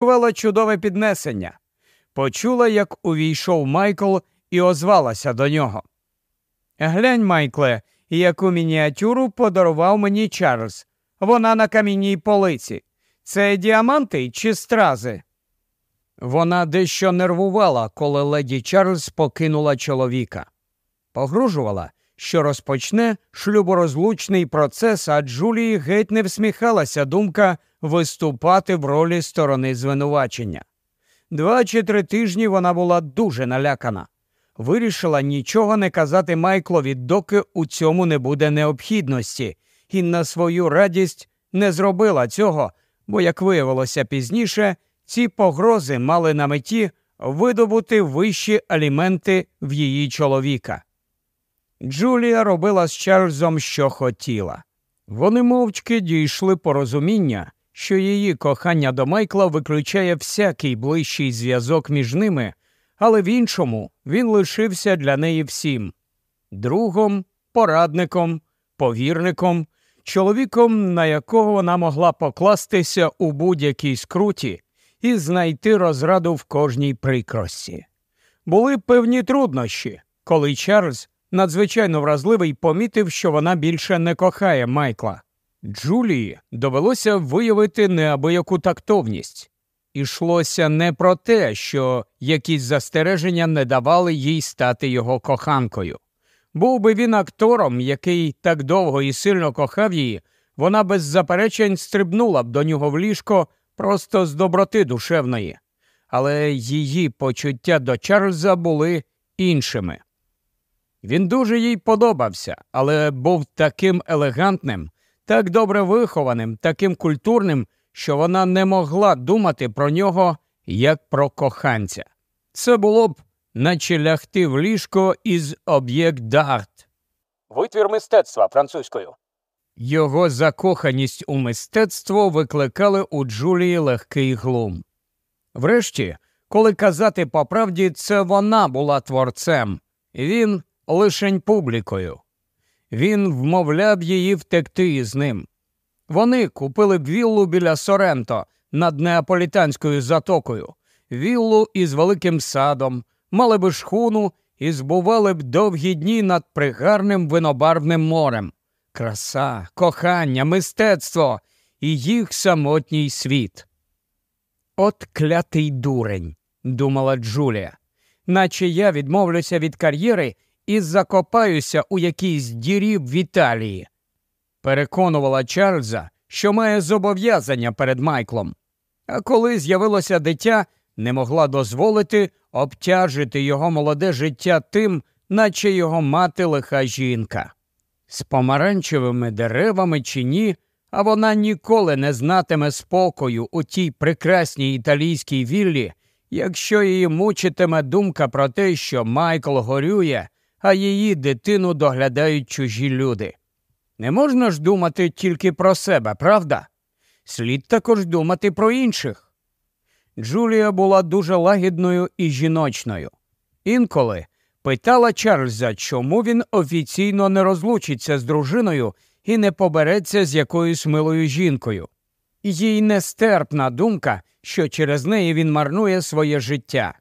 Вела чудове піднесення. Почула, як увійшов Майкл і озвалася до нього. Глянь, Майкле, яку мініатюру подарував мені Чарльз. Вона на камінній полиці. Це діаманти чи стрази? Вона дещо нервувала, коли леді Чарльз покинула чоловіка. Погрожувала, що розпочне шлюборозлучний процес, а Джулії геть не всміхалася думка виступати в ролі сторони звинувачення. Два чи три тижні вона була дуже налякана. Вирішила нічого не казати Майклові, доки у цьому не буде необхідності, і на свою радість не зробила цього, бо, як виявилося пізніше, ці погрози мали на меті видобути вищі аліменти в її чоловіка. Джулія робила з Чарльзом, що хотіла. Вони мовчки дійшли порозуміння, що її кохання до Майкла виключає всякий ближчий зв'язок між ними, але в іншому він лишився для неї всім другом, порадником, повірником, чоловіком, на якого вона могла покластися у будь-якій скруті і знайти розраду в кожній прикрості. Були певні труднощі, коли Чарльз, надзвичайно вразливий, помітив, що вона більше не кохає Майкла. Джулії довелося виявити неабияку тактовність. Ішлося не про те, що якісь застереження не давали їй стати його коханкою. Був би він актором, який так довго і сильно кохав її, вона без заперечень стрибнула б до нього в ліжко просто з доброти душевної, але її почуття до Чарльза були іншими. Він дуже їй подобався, але був таким елегантним, так добре вихованим, таким культурним, що вона не могла думати про нього як про коханця. Це було б, наче лягти в ліжко із об'єкт дарт. Витвір мистецтва французькою. Його закоханість у мистецтво викликали у Джулії легкий глум. Врешті, коли казати по правді, це вона була творцем, він лишень публікою. Він вмовляв її втекти із ним. Вони купили б віллу біля Соренто над неаполітанською затокою, віллу із великим садом, мали б шхуну і збували б довгі дні над пригарним винобарвним морем. Краса, кохання, мистецтво і їх самотній світ. От клятий дурень, думала Джулія, наче я відмовлюся від кар'єри і закопаюся у якійсь дірі в Італії. Переконувала Чарльза, що має зобов'язання перед Майклом, а коли з'явилося дитя, не могла дозволити обтяжити його молоде життя тим, наче його мати лиха жінка. З помаранчевими деревами чи ні, а вона ніколи не знатиме спокою у тій прекрасній італійській віллі, якщо її мучитиме думка про те, що Майкл горює, а її дитину доглядають чужі люди. Не можна ж думати тільки про себе, правда? Слід також думати про інших. Джулія була дуже лагідною і жіночною. Інколи питала Чарльза, чому він офіційно не розлучиться з дружиною і не побереться з якоюсь милою жінкою. Їй нестерпна думка, що через неї він марнує своє життя.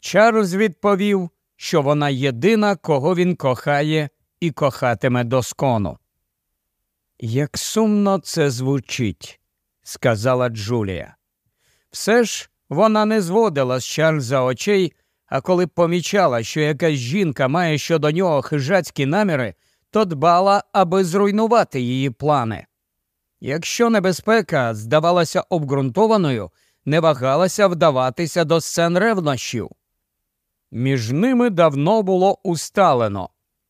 Чарльз відповів, що вона єдина, кого він кохає і кохатиме доскону. Як сумно це звучить, сказала Джулія. Все ж вона не зводила з Чарльза очей, а коли помічала, що якась жінка має щодо нього хижацькі наміри, то дбала, аби зруйнувати її плани. Якщо небезпека здавалася обґрунтованою, не вагалася вдаватися до сцен ревнощів. Між ними давно було усталено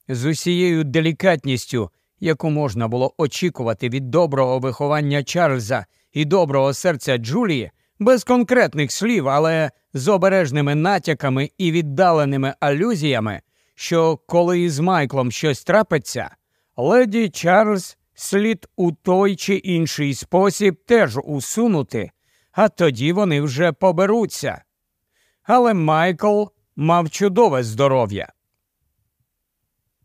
з усією делікатністю, яку можна було очікувати від доброго виховання Чарльза і доброго серця Джулії, без конкретних слів, але з обережними натяками і віддаленими алюзіями, що коли із Майклом щось трапиться, леді Чарльз слід у той чи інший спосіб теж усунути, а тоді вони вже поберуться. Але Майкл мав чудове здоров'я.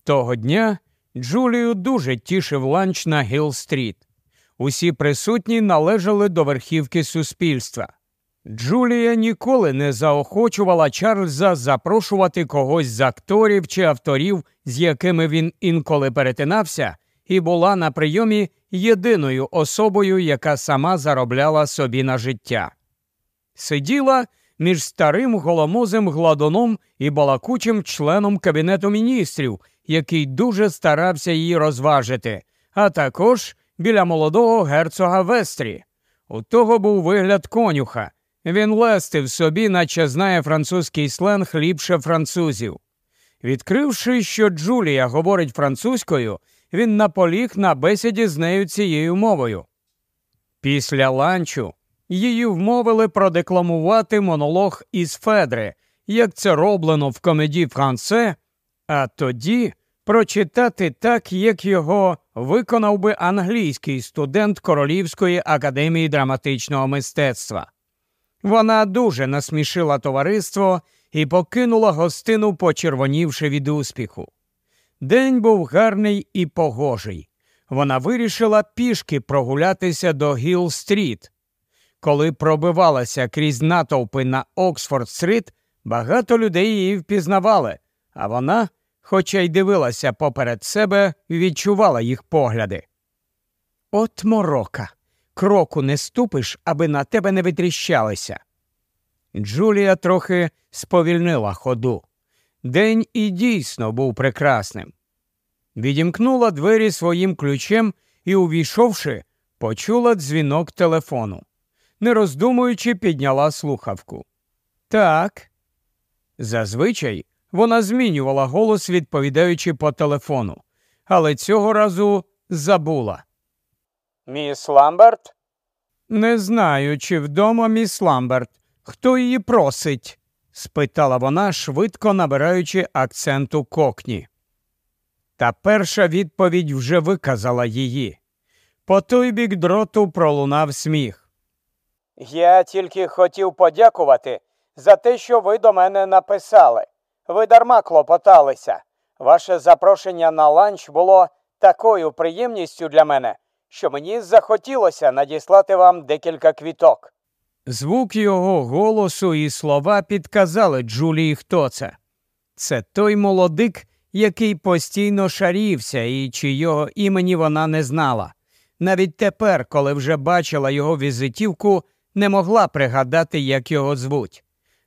Того дня Джулію дуже тішив ланч на Гіл-стріт. Усі присутні належали до верхівки суспільства. Джулія ніколи не заохочувала Чарльза запрошувати когось з акторів чи авторів, з якими він інколи перетинався, і була на прийомі єдиною особою, яка сама заробляла собі на життя. Сиділа між старим голомозим гладуном і балакучим членом Кабінету міністрів, який дуже старався її розважити, а також біля молодого герцога Вестрі. У того був вигляд конюха. Він лестив собі, наче знає французький сленг ліпше французів. Відкривши, що Джулія говорить французькою, він наполіг на бесіді з нею цією мовою. Після ланчу її вмовили продекламувати монолог із Федри, як це роблено в комеді Франце, а тоді прочитати так, як його виконав би англійський студент Королівської академії драматичного мистецтва. Вона дуже насмішила товариство і покинула гостину, почервонівши від успіху. День був гарний і погожий. Вона вирішила пішки прогулятися до Гіл-стріт. Коли пробивалася крізь натовпи на Оксфорд-стріт, багато людей її впізнавали, а вона, хоча й дивилася поперед себе, відчувала їх погляди. От морока, кроку не ступиш, аби на тебе не витріщалися. Джулія трохи сповільнила ходу. День і дійсно був прекрасним. Відімкнула двері своїм ключем і, увійшовши, почула дзвінок телефону. Не роздумуючи, підняла слухавку. Так. Зазвичай вона змінювала голос, відповідаючи по телефону, але цього разу забула. Міс Ламберт? Не знаю, чи вдома міс Ламберт. Хто її просить? спитала вона, швидко набираючи акценту кокні. Та перша відповідь вже виказала її. По той бік дроту пролунав сміх. Я тільки хотів подякувати за те, що ви до мене написали. Ви дарма клопоталися. Ваше запрошення на ланч було такою приємністю для мене, що мені захотілося надіслати вам декілька квіток. Звук його голосу і слова підказали Джулії, хто це. Це той молодик, який постійно шарівся і чийого імені вона не знала. Навіть тепер, коли вже бачила його візитівку, не могла пригадати, як його звуть.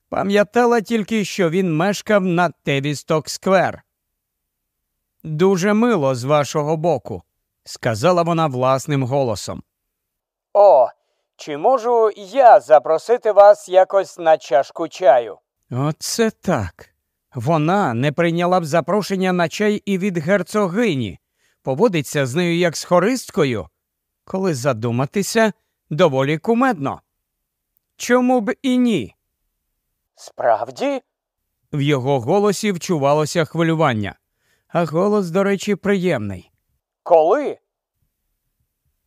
Пам'ятала тільки, що він мешкав на Тевісток Сквер. Дуже мило з вашого боку, сказала вона власним голосом. О, чи можу я запросити вас якось на чашку чаю? Оце так. Вона не прийняла б запрошення на чай і від герцогині, поводиться з нею як з хористкою, коли задуматися доволі кумедно. Чому б і ні? Справді? В його голосі вчувалося хвилювання, а голос, до речі, приємний. Коли?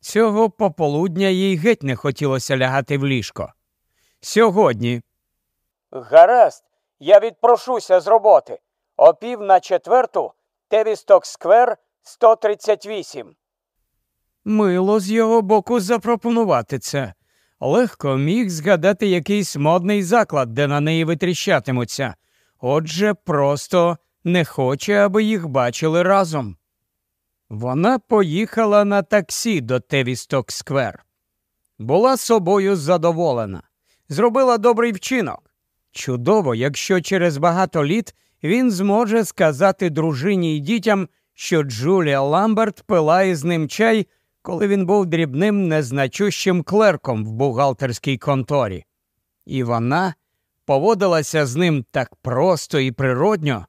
Цього пополудня їй геть не хотілося лягати в ліжко. Сьогодні. Гаразд, я відпрошуся з роботи. О пів на четверту Тевісток Сквер 138. Мило з його боку запропонувати це. Легко міг згадати якийсь модний заклад, де на неї витріщатимуться. Отже, просто не хоче, аби їх бачили разом. Вона поїхала на таксі до Тевісток Сквер. Була собою задоволена, зробила добрий вчинок. Чудово, якщо через багато літ він зможе сказати дружині й дітям, що Джулія Ламберт пила із ним чай, коли він був дрібним незначущим клерком в бухгалтерській конторі. І вона поводилася з ним так просто і природньо.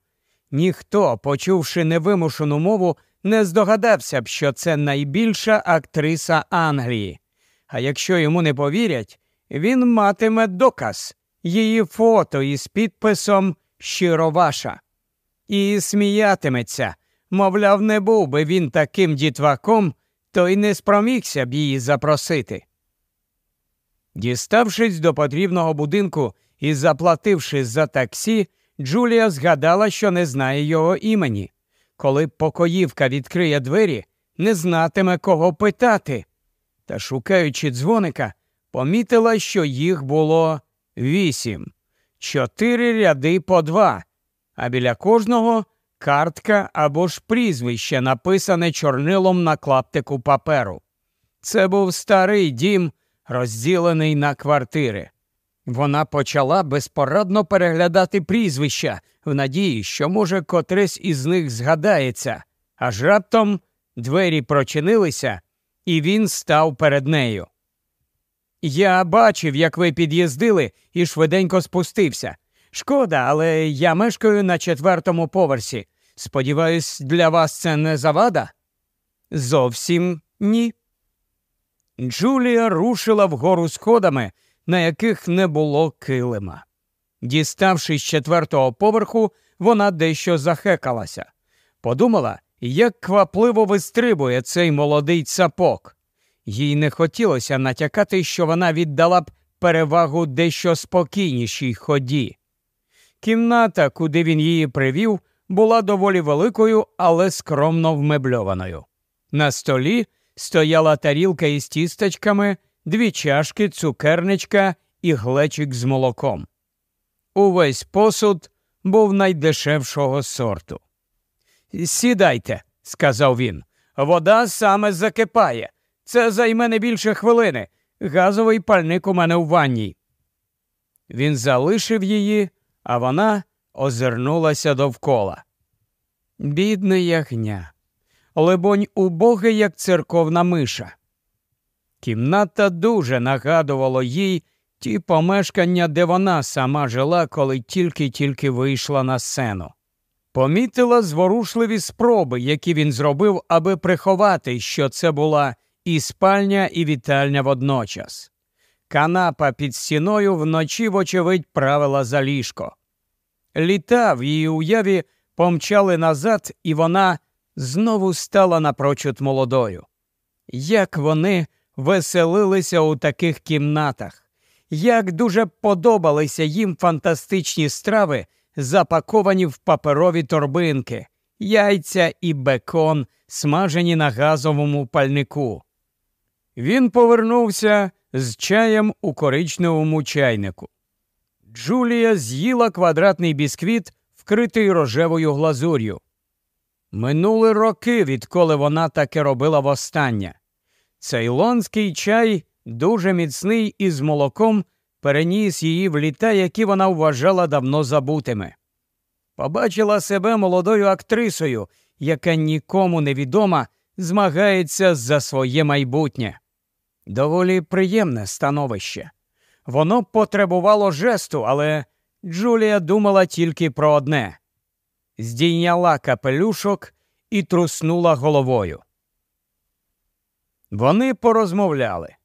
Ніхто, почувши невимушену мову, не здогадався б, що це найбільша актриса Англії. А якщо йому не повірять, він матиме доказ її фото із підписом Щиро ваша. І сміятиметься, мовляв, не був би він таким дітваком, то й не спромігся б її запросити. Діставшись до потрібного будинку і заплативши за таксі, Джулія згадала, що не знає його імені. Коли покоївка відкриє двері, не знатиме кого питати. Та, шукаючи дзвоника, помітила, що їх було вісім, чотири ряди по два, а біля кожного картка або ж прізвище, написане чорнилом на клаптику паперу. Це був старий дім, розділений на квартири. Вона почала безпорадно переглядати прізвища в надії, що, може, котресь із них згадається, аж раптом двері прочинилися, і він став перед нею. Я бачив, як ви під'їздили і швиденько спустився. Шкода, але я мешкаю на четвертому поверсі. Сподіваюсь, для вас це не завада? Зовсім ні. Джулія рушила вгору сходами, на яких не було килима. Діставшись четвертого поверху, вона дещо захекалася. Подумала, як квапливо вистрибує цей молодий цапок. Їй не хотілося натякати, що вона віддала б перевагу дещо спокійнішій ході. Кімната, куди він її привів, була доволі великою, але скромно вмебльованою. На столі стояла тарілка із тістечками, дві чашки, цукерничка і глечик з молоком. Увесь посуд був найдешевшого сорту. Сідайте, сказав він, вода саме закипає. Це займе не більше хвилини. Газовий пальник у мене у ванній. Він залишив її, а вона озирнулася довкола. Бідне ягня, либонь, убогий, як церковна миша. Кімната дуже нагадувала їй ті помешкання, де вона сама жила, коли тільки-тільки вийшла на сцену. Помітила зворушливі спроби, які він зробив, аби приховати, що це була і спальня, і вітальня водночас. Канапа під стіною вночі, вочевидь, правила за ліжко. Літа в її уяві помчали назад, і вона знову стала напрочуд молодою. Як вони веселилися у таких кімнатах, як дуже подобалися їм фантастичні страви, запаковані в паперові торбинки, яйця і бекон, смажені на газовому пальнику. Він повернувся з чаєм у коричневому чайнику. Джулія з'їла квадратний бісквіт, вкритий рожевою глазур'ю. Минули роки, відколи вона таке робила востаннє. Цейлонський чай, дуже міцний і з молоком, переніс її в літа, які вона вважала давно забутими. Побачила себе молодою актрисою, яка нікому невідома, змагається за своє майбутнє. Доволі приємне становище. Воно потребувало жесту, але Джулія думала тільки про одне здійняла капелюшок і труснула головою. Вони порозмовляли.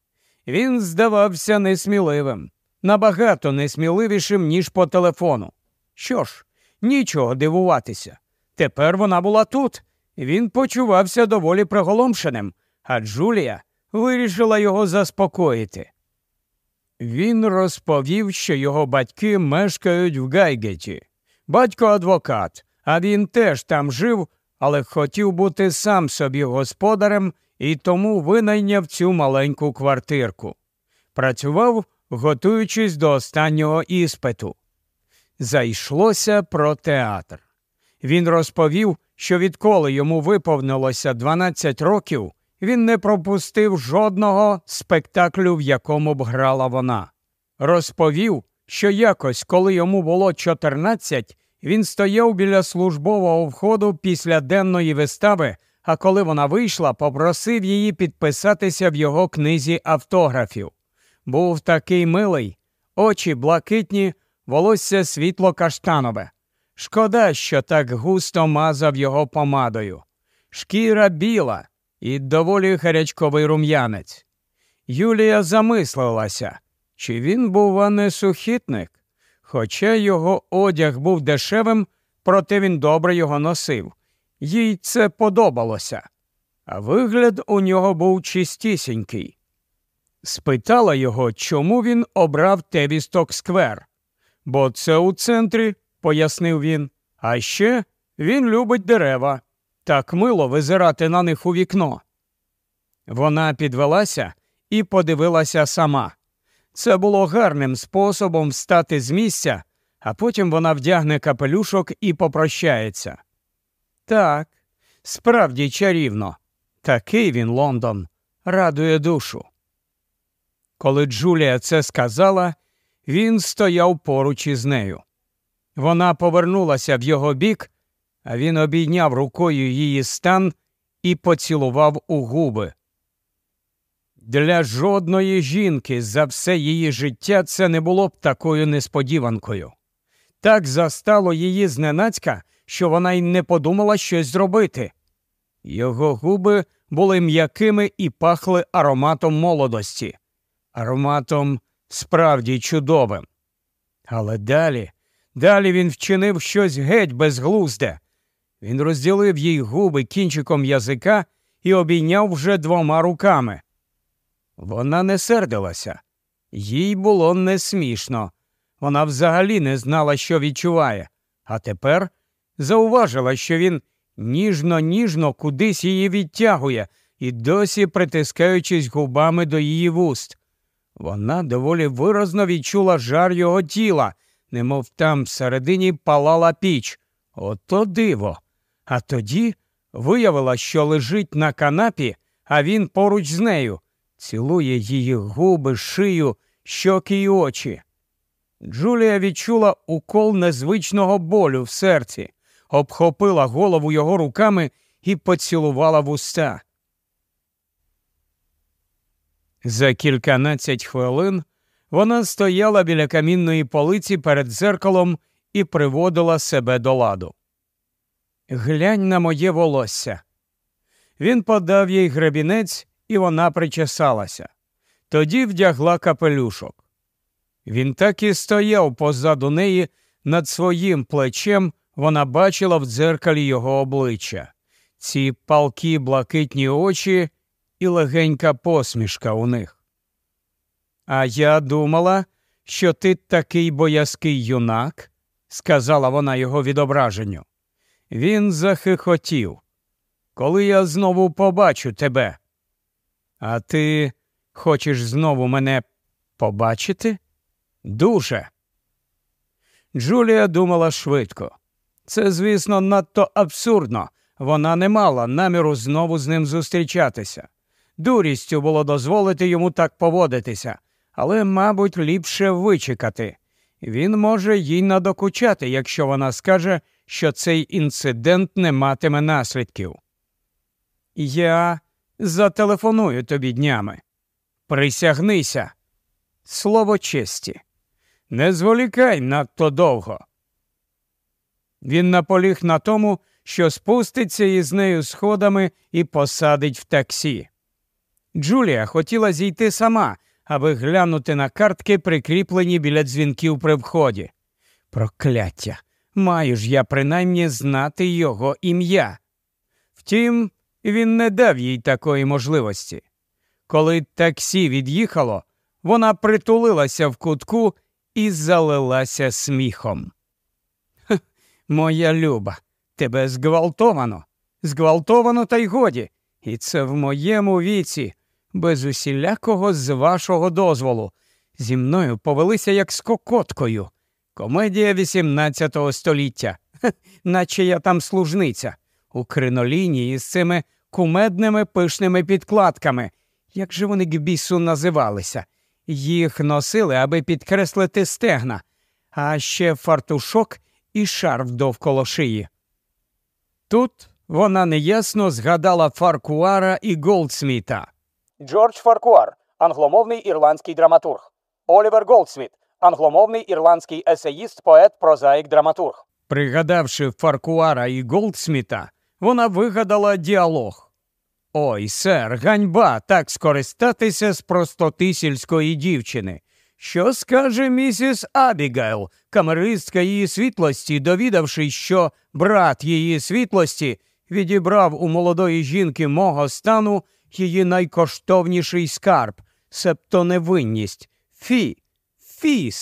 Він здавався несміливим, набагато несміливішим, ніж по телефону. Що ж, нічого дивуватися. Тепер вона була тут. Він почувався доволі приголомшеним, а Джулія вирішила його заспокоїти. Він розповів, що його батьки мешкають в Гайгеті. Батько адвокат, а він теж там жив, але хотів бути сам собі господарем і тому винайняв цю маленьку квартирку. Працював, готуючись до останнього іспиту. Зайшлося про театр. Він розповів, що відколи йому виповнилося 12 років, він не пропустив жодного спектаклю, в якому б грала вона. Розповів, що якось, коли йому було 14, він стояв біля службового входу після денної вистави, а коли вона вийшла, попросив її підписатися в його книзі автографів. Був такий милий, очі блакитні, волосся світло каштанове. Шкода, що так густо мазав його помадою. Шкіра біла і доволі гарячковий рум'янець. Юлія замислилася, чи він, бува, не сухітник. Хоча його одяг був дешевим, проте він добре його носив. Їй це подобалося, а вигляд у нього був чистісінький. Спитала його, чому він обрав Тевісток Сквер. Бо це у центрі, пояснив він. А ще він любить дерева. Так мило визирати на них у вікно. Вона підвелася і подивилася сама. Це було гарним способом встати з місця, а потім вона вдягне капелюшок і попрощається. Так, справді чарівно. Такий він, Лондон, радує душу. Коли Джулія це сказала, він стояв поруч із нею. Вона повернулася в його бік, а він обійняв рукою її стан і поцілував у губи. Для жодної жінки за все її життя це не було б такою несподіванкою. Так застало її зненацька, що вона й не подумала щось зробити. Його губи були м'якими і пахли ароматом молодості, ароматом справді чудовим. Але далі, далі він вчинив щось геть безглузде. Він розділив їй губи кінчиком язика і обійняв вже двома руками. Вона не сердилася, їй було не смішно. Вона взагалі не знала, що відчуває, а тепер зауважила, що він ніжно ніжно кудись її відтягує і досі притискаючись губами до її вуст. Вона доволі виразно відчула жар його тіла, немов там всередині палала піч. Ото диво. А тоді виявила, що лежить на канапі, а він поруч з нею, цілує її губи, шию, щоки й очі. Джулія відчула укол незвичного болю в серці, обхопила голову його руками і поцілувала вуста. За кільканадцять хвилин вона стояла біля камінної полиці перед дзеркалом і приводила себе до ладу. Глянь на моє волосся. Він подав їй гребінець, і вона причесалася. Тоді вдягла капелюшок. Він так і стояв позаду неї, над своїм плечем вона бачила в дзеркалі його обличчя, ці палкі блакитні очі і легенька посмішка у них. А я думала, що ти такий боязкий юнак, сказала вона його відображенню. Він захихотів. Коли я знову побачу тебе. А ти хочеш знову мене побачити? Дуже. Джулія думала швидко. Це, звісно, надто абсурдно. Вона не мала наміру знову з ним зустрічатися. Дурістю було дозволити йому так поводитися, але, мабуть, ліпше вичекати. Він може їй надокучати, якщо вона скаже, що цей інцидент не матиме наслідків. Я зателефоную тобі днями. Присягнися. Слово честі. Не зволікай надто довго. Він наполіг на тому, що спуститься із нею сходами і посадить в таксі. Джулія хотіла зійти сама, аби глянути на картки, прикріплені біля дзвінків при вході. Прокляття! Маю ж я принаймні знати його ім'я. Втім, він не дав їй такої можливості. Коли таксі від'їхало, вона притулилася в кутку і залилася сміхом. Моя люба, тебе зґвалтовано, зґвалтовано, та й годі, і це в моєму віці, без усілякого з вашого дозволу. Зі мною повелися як з кокоткою. Комедія XVIII століття, наче я там служниця, у криноліні із цими кумедними пишними підкладками. Як же вони к бісу називалися? Їх носили, аби підкреслити стегна, а ще фартушок і шарф довкола шиї. Тут вона неясно згадала Фаркуара і Голдсміта. Джордж Фаркуар, англомовний ірландський драматург. Олівер Голдсміт, англомовний ірландський есеїст, поет, прозаїк, драматург. Пригадавши Фаркуара і Голдсміта, вона вигадала діалог. Ой, сер, ганьба так скористатися з простоти сільської дівчини. Що скаже місіс Абігайл, камеристка її світлості, довідавшись, що брат її світлості відібрав у молодої жінки мого стану її найкоштовніший скарб, себто невинність. Фі, фі.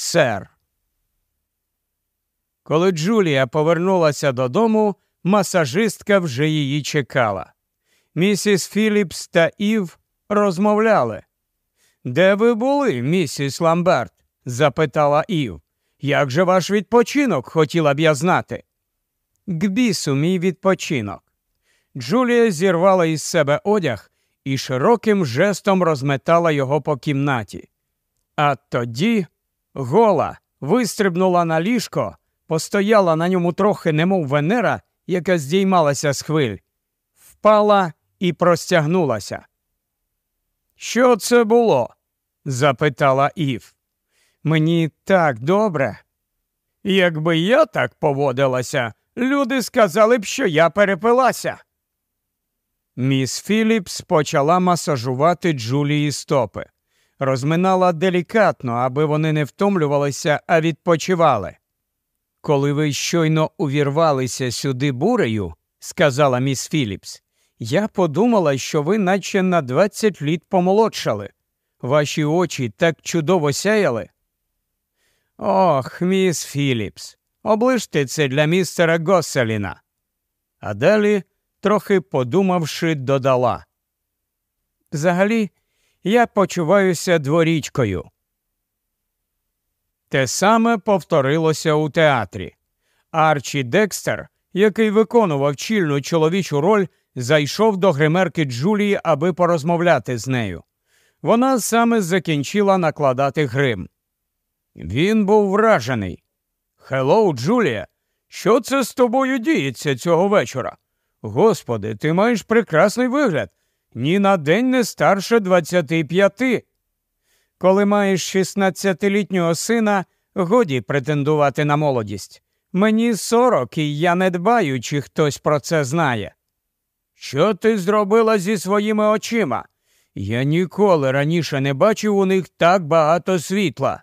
Коли Джулія повернулася додому, масажистка вже її чекала. Місіс Філіпс та Ів розмовляли. Де ви були, місіс Ламберт? запитала Ів. Як же ваш відпочинок, хотіла б я знати? К бісу, мій відпочинок. Джулія зірвала із себе одяг і широким жестом розметала його по кімнаті. А тоді гола вистрибнула на ліжко, постояла на ньому трохи, немов венера, яка здіймалася з хвиль, впала і простягнулася. Що це було? запитала Ів. Мені так добре. Якби я так поводилася, люди сказали б, що я перепилася. Міс Філіпс почала масажувати Джулії стопи, розминала делікатно, аби вони не втомлювалися, а відпочивали. Коли ви щойно увірвалися сюди бурею, сказала міс Філіпс, я подумала, що ви наче на двадцять літ помолодшали. Ваші очі так чудово сяяли. Ох, міс Філіпс, оближте це для містера Госселіна. А далі, трохи подумавши, додала. Взагалі, я почуваюся дворічкою. Те саме повторилося у театрі. Арчі Декстер, який виконував чільну чоловічу роль, зайшов до гримерки Джулії, аби порозмовляти з нею. Вона саме закінчила накладати грим. Він був вражений. Хеллоу, Джулія, що це з тобою діється цього вечора? Господи, ти маєш прекрасний вигляд. Ні на день не старше двадцяти п'яти. Коли маєш 16-літнього сина, годі претендувати на молодість. Мені сорок, і я не дбаю, чи хтось про це знає. Що ти зробила зі своїми очима? Я ніколи раніше не бачив у них так багато світла.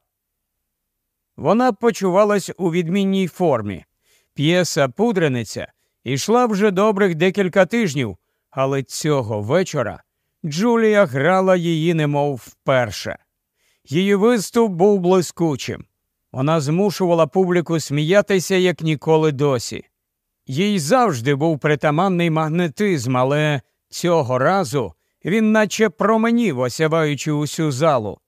Вона почувалась у відмінній формі. П'єса пудрениця йшла вже добрих декілька тижнів, але цього вечора Джулія грала її немов вперше. Її виступ був блискучим. Вона змушувала публіку сміятися, як ніколи досі. Їй завжди був притаманний магнетизм, але цього разу він наче променів, осяваючи усю залу.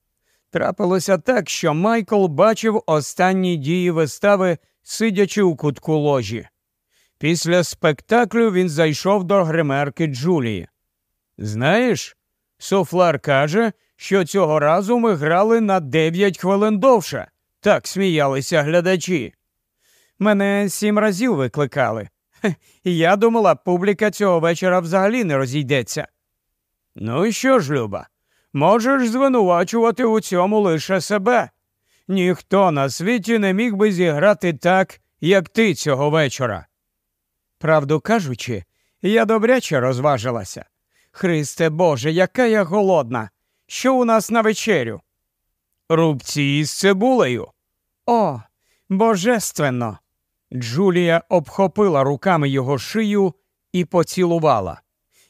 Трапилося так, що Майкл бачив останні дії вистави, сидячи у кутку ложі. Після спектаклю він зайшов до гримерки Джулії. Знаєш, Софлар каже, що цього разу ми грали на дев'ять хвилин довше. Так сміялися глядачі. Мене сім разів викликали. Хе, я думала, публіка цього вечора взагалі не розійдеться. Ну і що ж, Люба, можеш звинувачувати у цьому лише себе. Ніхто на світі не міг би зіграти так, як ти цього вечора. Правду кажучи, я добряче розважилася. Христе Боже, яка я голодна. Що у нас на вечерю? Рубці із цибулею. О, божественно. Джулія обхопила руками його шию і поцілувала.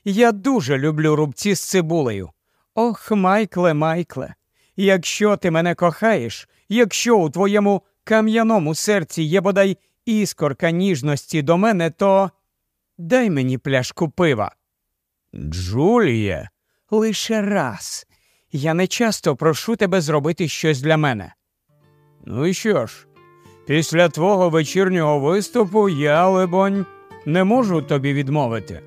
Я дуже люблю рубці з цибулею. Ох, Майкле, Майкле, якщо ти мене кохаєш, якщо у твоєму кам'яному серці є бодай іскорка ніжності до мене, то дай мені пляшку пива. Джуліє, лише раз. Я не часто прошу тебе зробити щось для мене. Ну і що ж, після твого вечірнього виступу я, либонь, не можу тобі відмовити,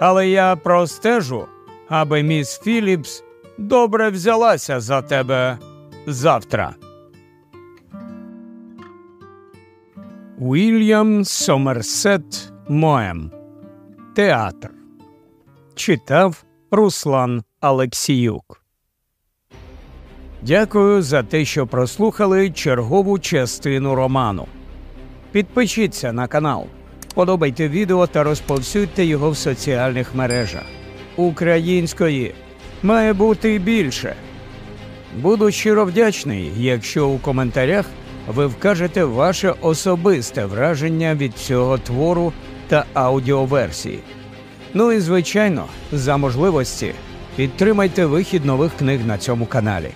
але я простежу, аби міс Філіпс добре взялася за тебе завтра. Уільям Сомерсет Моем Театр Читав Руслан Алексіюк. Дякую за те, що прослухали чергову частину роману. Підпишіться на канал, подобайте відео та розповсюдьте його в соціальних мережах. Української має бути більше. Буду щиро вдячний, якщо у коментарях ви вкажете ваше особисте враження від цього твору та аудіоверсії. Ну і звичайно, за можливості підтримайте вихід нових книг на цьому каналі.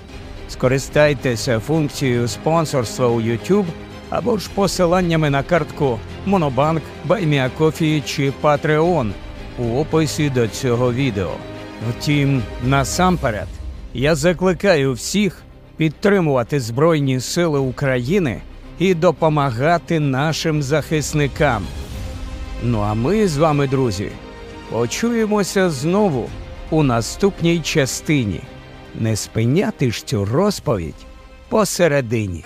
Скористайтеся функцією спонсорства у YouTube або ж посиланнями на картку Монобанк, Buy Me a Coffee чи Patreon у описі до цього відео. Втім, насамперед, Я закликаю всіх підтримувати Збройні Сили України і допомагати нашим захисникам. Ну а ми з вами, друзі, почуємося знову у наступній частині. Не спиняти ж цю розповідь посередині.